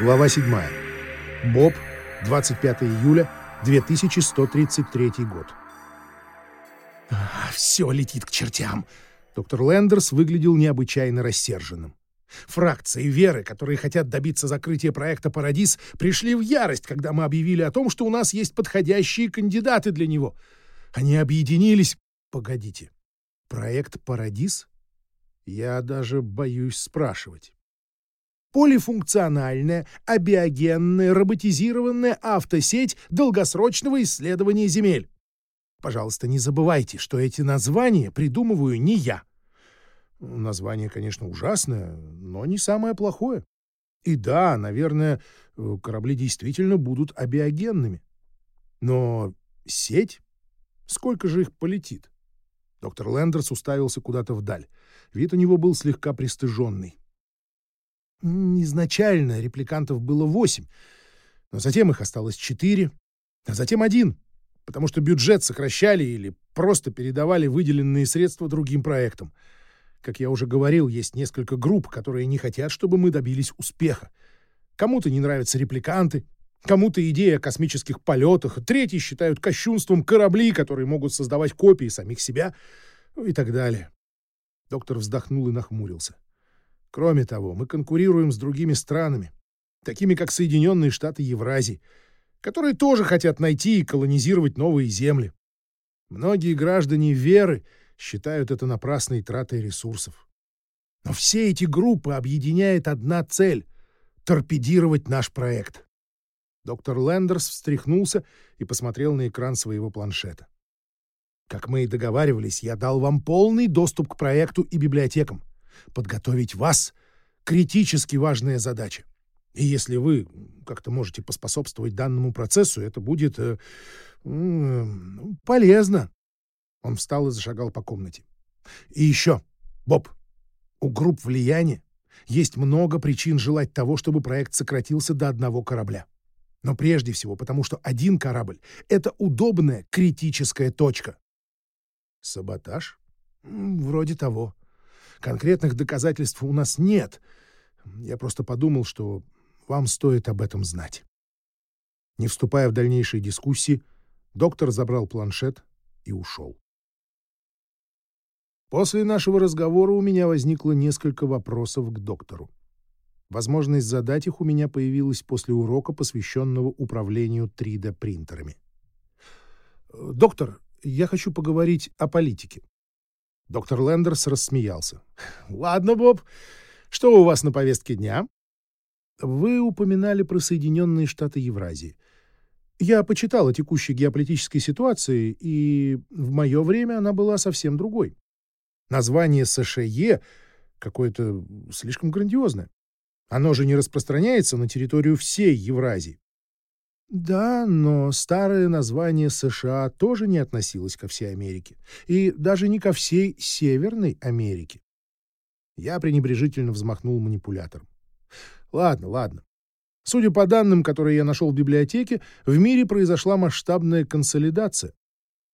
Глава 7. Боб, 25 июля, 2133 год. «Все летит к чертям!» Доктор Лендерс выглядел необычайно рассерженным. Фракции веры, которые хотят добиться закрытия проекта «Парадис», пришли в ярость, когда мы объявили о том, что у нас есть подходящие кандидаты для него. Они объединились... Погодите, проект «Парадис»? Я даже боюсь спрашивать. Полифункциональная, абиогенная, роботизированная автосеть долгосрочного исследования земель. Пожалуйста, не забывайте, что эти названия придумываю не я. Название, конечно, ужасное, но не самое плохое. И да, наверное, корабли действительно будут абиогенными. Но сеть? Сколько же их полетит? Доктор Лендерс уставился куда-то вдаль. Вид у него был слегка пристыженный. Изначально репликантов было восемь, но затем их осталось четыре, а затем один, потому что бюджет сокращали или просто передавали выделенные средства другим проектам. Как я уже говорил, есть несколько групп, которые не хотят, чтобы мы добились успеха. Кому-то не нравятся репликанты, кому-то идея о космических полетах, третьи считают кощунством корабли, которые могут создавать копии самих себя, и так далее. Доктор вздохнул и нахмурился. Кроме того, мы конкурируем с другими странами, такими как Соединенные Штаты Евразии, которые тоже хотят найти и колонизировать новые земли. Многие граждане веры считают это напрасной тратой ресурсов. Но все эти группы объединяет одна цель — торпедировать наш проект. Доктор Лендерс встряхнулся и посмотрел на экран своего планшета. Как мы и договаривались, я дал вам полный доступ к проекту и библиотекам. Подготовить вас — критически важная задача. И если вы как-то можете поспособствовать данному процессу, это будет э, э, полезно. Он встал и зашагал по комнате. И еще, Боб, у групп влияния есть много причин желать того, чтобы проект сократился до одного корабля. Но прежде всего потому, что один корабль — это удобная критическая точка. Саботаж? Вроде того. Конкретных доказательств у нас нет. Я просто подумал, что вам стоит об этом знать. Не вступая в дальнейшие дискуссии, доктор забрал планшет и ушел. После нашего разговора у меня возникло несколько вопросов к доктору. Возможность задать их у меня появилась после урока, посвященного управлению 3D-принтерами. «Доктор, я хочу поговорить о политике». Доктор Лендерс рассмеялся. «Ладно, Боб, что у вас на повестке дня?» «Вы упоминали про Соединенные Штаты Евразии. Я почитал о текущей геополитической ситуации, и в мое время она была совсем другой. Название США какое-то слишком грандиозное. Оно же не распространяется на территорию всей Евразии. Да, но старое название США тоже не относилось ко всей Америке. И даже не ко всей Северной Америке. Я пренебрежительно взмахнул манипулятором. Ладно, ладно. Судя по данным, которые я нашел в библиотеке, в мире произошла масштабная консолидация.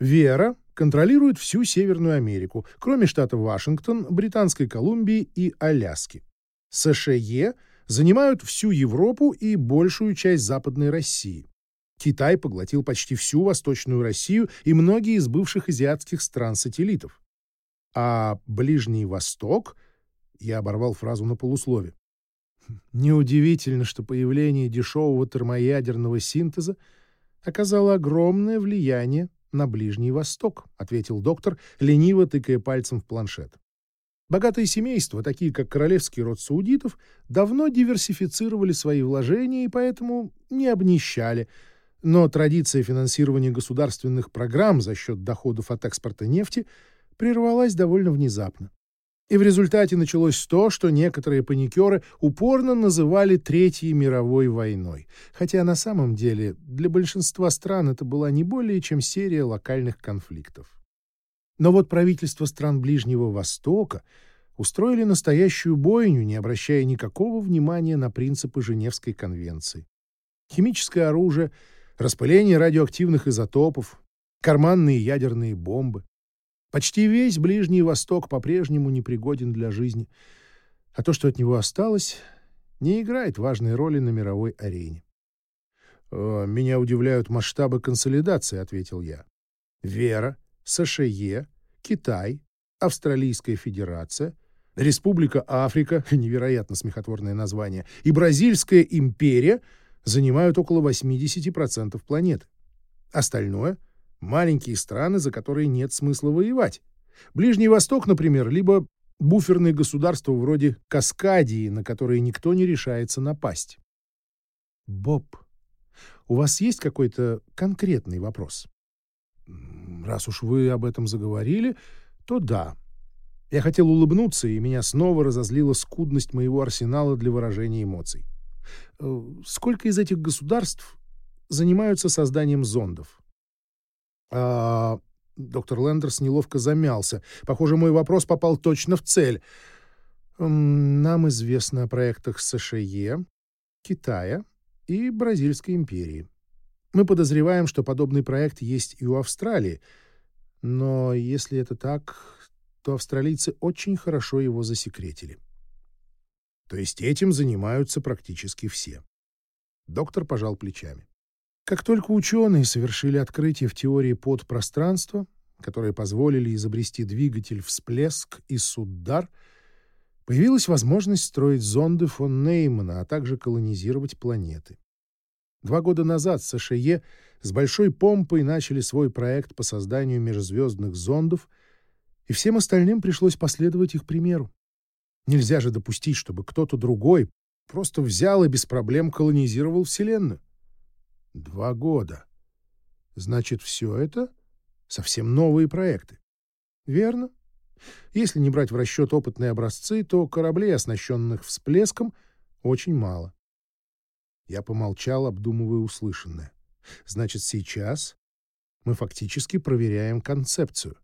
Вера контролирует всю Северную Америку, кроме штата Вашингтон, Британской Колумбии и Аляски. США занимают всю Европу и большую часть Западной России. Китай поглотил почти всю Восточную Россию и многие из бывших азиатских стран-сателлитов. А Ближний Восток... Я оборвал фразу на полуслове. Неудивительно, что появление дешевого термоядерного синтеза оказало огромное влияние на Ближний Восток, ответил доктор, лениво тыкая пальцем в планшет. Богатые семейства, такие как королевский род саудитов, давно диверсифицировали свои вложения и поэтому не обнищали. Но традиция финансирования государственных программ за счет доходов от экспорта нефти прервалась довольно внезапно. И в результате началось то, что некоторые паникеры упорно называли Третьей мировой войной. Хотя на самом деле для большинства стран это была не более чем серия локальных конфликтов. Но вот правительства стран Ближнего Востока устроили настоящую бойню, не обращая никакого внимания на принципы Женевской конвенции. Химическое оружие, распыление радиоактивных изотопов, карманные ядерные бомбы. Почти весь Ближний Восток по-прежнему непригоден для жизни, а то, что от него осталось, не играет важной роли на мировой арене. «Э, «Меня удивляют масштабы консолидации», — ответил я. «Вера, США, Китай, Австралийская Федерация, Республика Африка, невероятно смехотворное название, и Бразильская империя занимают около 80% планеты. Остальное — маленькие страны, за которые нет смысла воевать. Ближний Восток, например, либо буферные государства вроде Каскадии, на которые никто не решается напасть. Боб, у вас есть какой-то конкретный вопрос? Раз уж вы об этом заговорили, то да. Я хотел улыбнуться, и меня снова разозлила скудность моего арсенала для выражения эмоций. Э, сколько из этих государств занимаются созданием зондов? А, доктор Лендерс неловко замялся. Похоже, мой вопрос попал точно в цель. Нам известно о проектах США, Китая и Бразильской империи. Мы подозреваем, что подобный проект есть и у Австралии, но если это так, то австралийцы очень хорошо его засекретили. То есть этим занимаются практически все. Доктор пожал плечами. Как только ученые совершили открытие в теории подпространства, которые позволили изобрести двигатель всплеск и суддар, появилась возможность строить зонды фон Неймана, а также колонизировать планеты. Два года назад США с большой помпой начали свой проект по созданию межзвездных зондов, и всем остальным пришлось последовать их примеру. Нельзя же допустить, чтобы кто-то другой просто взял и без проблем колонизировал Вселенную. Два года. Значит, все это совсем новые проекты. Верно. Если не брать в расчет опытные образцы, то кораблей, оснащенных всплеском, очень мало. Я помолчал, обдумывая услышанное. Значит, сейчас мы фактически проверяем концепцию.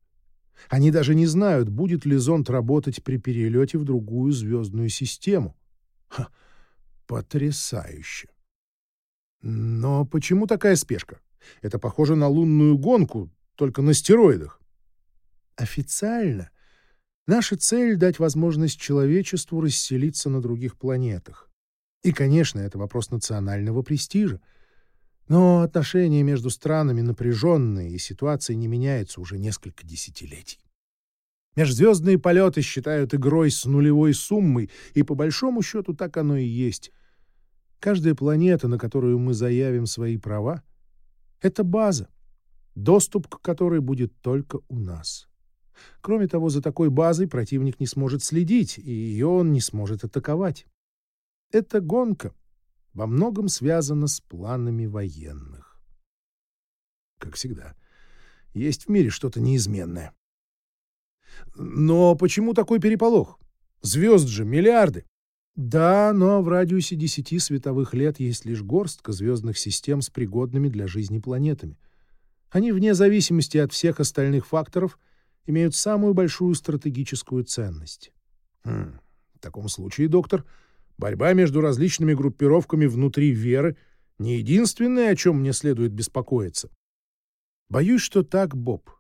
Они даже не знают, будет ли зонд работать при перелете в другую звездную систему. Ха, потрясающе. Но почему такая спешка? Это похоже на лунную гонку, только на стероидах. Официально наша цель — дать возможность человечеству расселиться на других планетах. И, конечно, это вопрос национального престижа. Но отношения между странами напряженные, и ситуация не меняется уже несколько десятилетий. Межзвездные полеты считают игрой с нулевой суммой, и по большому счету так оно и есть. Каждая планета, на которую мы заявим свои права, — это база, доступ к которой будет только у нас. Кроме того, за такой базой противник не сможет следить, и ее он не сможет атаковать. Эта гонка во многом связана с планами военных. Как всегда, есть в мире что-то неизменное. Но почему такой переполох? Звезд же миллиарды. Да, но в радиусе 10 световых лет есть лишь горстка звездных систем с пригодными для жизни планетами. Они, вне зависимости от всех остальных факторов, имеют самую большую стратегическую ценность. Хм, в таком случае, доктор, борьба между различными группировками внутри веры не единственное, о чем мне следует беспокоиться. Боюсь, что так, Боб.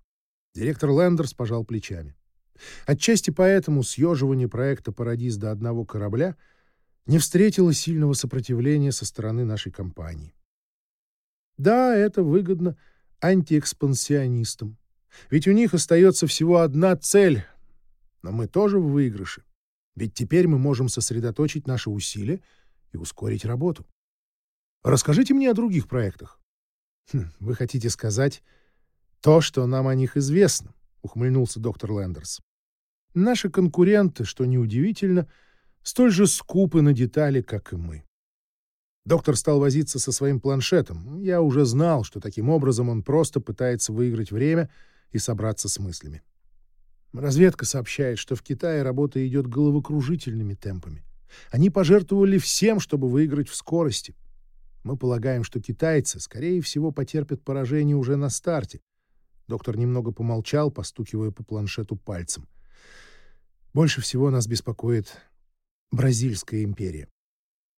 Директор Лендерс пожал плечами. Отчасти поэтому съеживание проекта «Парадис» до одного корабля не встретило сильного сопротивления со стороны нашей компании. Да, это выгодно антиэкспансионистам, ведь у них остается всего одна цель, но мы тоже в выигрыше, ведь теперь мы можем сосредоточить наши усилия и ускорить работу. Расскажите мне о других проектах. Хм, вы хотите сказать то, что нам о них известно, ухмыльнулся доктор Лендерс. Наши конкуренты, что неудивительно, столь же скупы на детали, как и мы. Доктор стал возиться со своим планшетом. Я уже знал, что таким образом он просто пытается выиграть время и собраться с мыслями. Разведка сообщает, что в Китае работа идет головокружительными темпами. Они пожертвовали всем, чтобы выиграть в скорости. Мы полагаем, что китайцы, скорее всего, потерпят поражение уже на старте. Доктор немного помолчал, постукивая по планшету пальцем. Больше всего нас беспокоит Бразильская империя.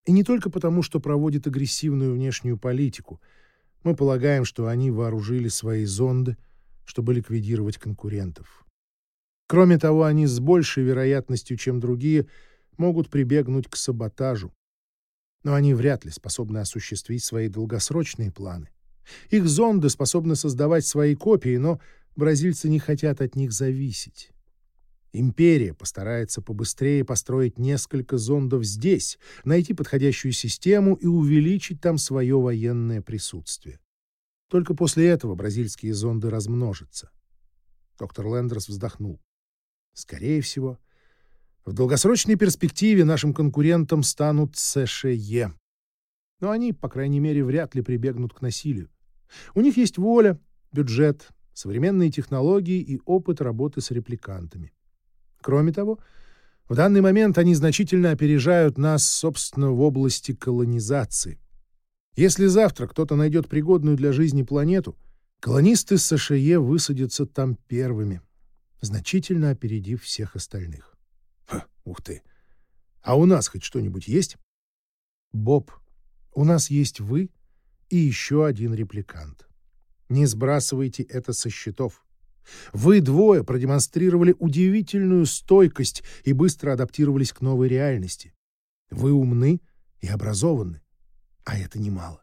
И не только потому, что проводит агрессивную внешнюю политику. Мы полагаем, что они вооружили свои зонды, чтобы ликвидировать конкурентов. Кроме того, они с большей вероятностью, чем другие, могут прибегнуть к саботажу. Но они вряд ли способны осуществить свои долгосрочные планы. Их зонды способны создавать свои копии, но бразильцы не хотят от них зависеть. Империя постарается побыстрее построить несколько зондов здесь, найти подходящую систему и увеличить там свое военное присутствие. Только после этого бразильские зонды размножатся. Доктор Лендерс вздохнул. Скорее всего, в долгосрочной перспективе нашим конкурентом станут США. Но они, по крайней мере, вряд ли прибегнут к насилию. У них есть воля, бюджет, современные технологии и опыт работы с репликантами. Кроме того, в данный момент они значительно опережают нас, собственно, в области колонизации. Если завтра кто-то найдет пригодную для жизни планету, колонисты США высадятся там первыми, значительно опередив всех остальных. Ха, ух ты! А у нас хоть что-нибудь есть? Боб, у нас есть вы и еще один репликант. Не сбрасывайте это со счетов. Вы двое продемонстрировали удивительную стойкость и быстро адаптировались к новой реальности. Вы умны и образованы, а это немало.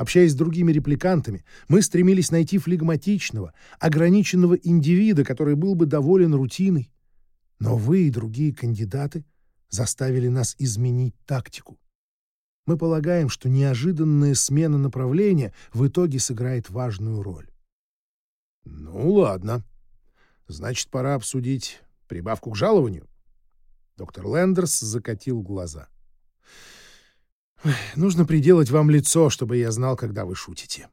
Общаясь с другими репликантами, мы стремились найти флегматичного, ограниченного индивида, который был бы доволен рутиной. Но вы и другие кандидаты заставили нас изменить тактику. Мы полагаем, что неожиданная смена направления в итоге сыграет важную роль. Ну, ладно. Значит, пора обсудить прибавку к жалованию. Доктор Лендерс закатил глаза. Нужно приделать вам лицо, чтобы я знал, когда вы шутите.